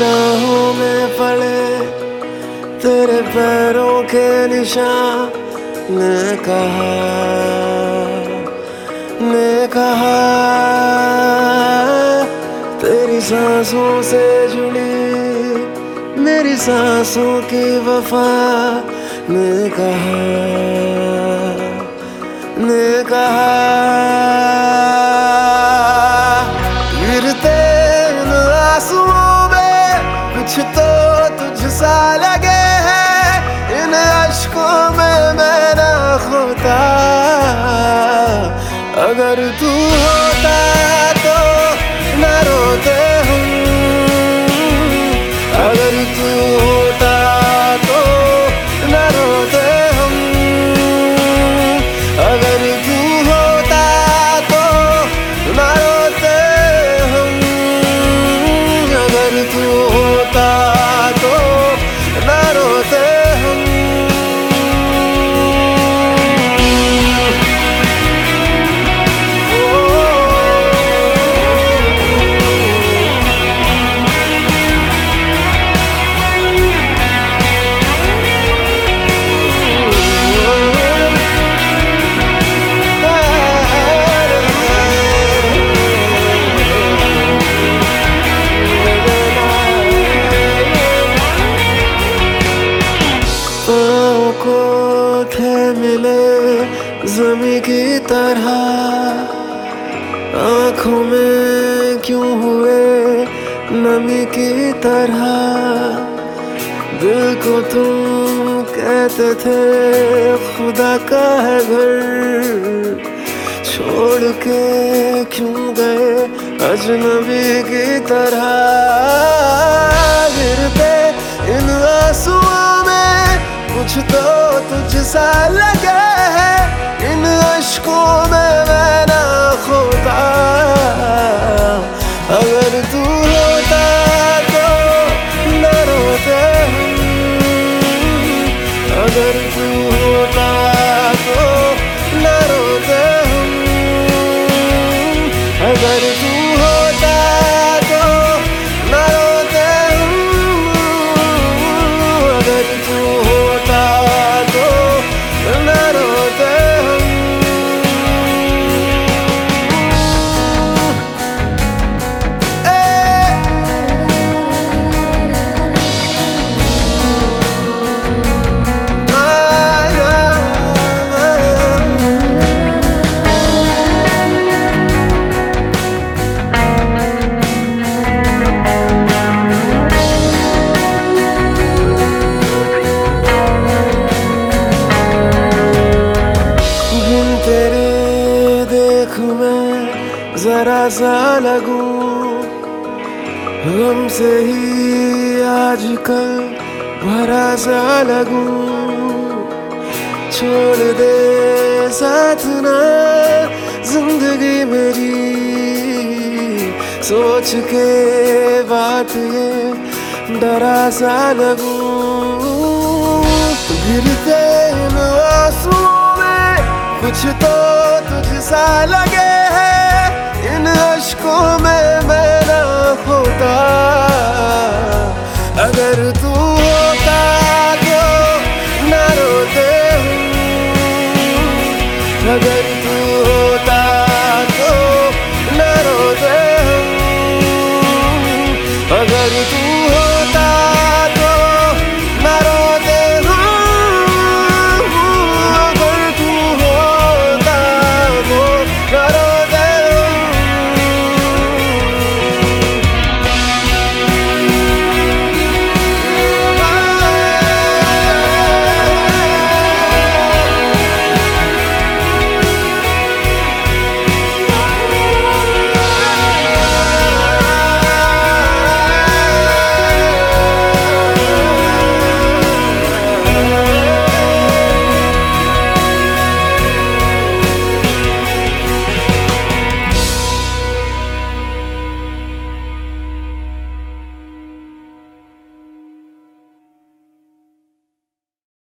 राहों में पड़े तेरे पैरों के निशान ने कहा ने कहा, तेरी सांसों से जुड़ी, मेरी सांसों की वफा ने कहा ने कहा खोता अगर तू होता तो न रोते। थे मिले जमी की तरह। आँखों में क्यों हुए नमी की तरह? दिल को तुम कहते थे, खुदा का है घर। छोड़ के क्यों गए अजनबी की तरह? गिरते इन आंसुओं में कुछ तो तुझसा लगे है। इन अशकों में मैं ना खोता। अगर तू होता तो न रोते अगर तू होता तो न रोते हम। अगर तू न जरा सा लगूं। गम से ही आजकल भरा सा लगूं। छोड़ दे साथ ना, ज़िंदगी मेरी। सोच के बात ये, डरा सा लगूं। गिरते आंसुओं में, कुछ तो तुझसा लगे। इश्कों में मेरा होता, अगर तू होता तो न रोते अगर तू होता तो न रोते अगर तू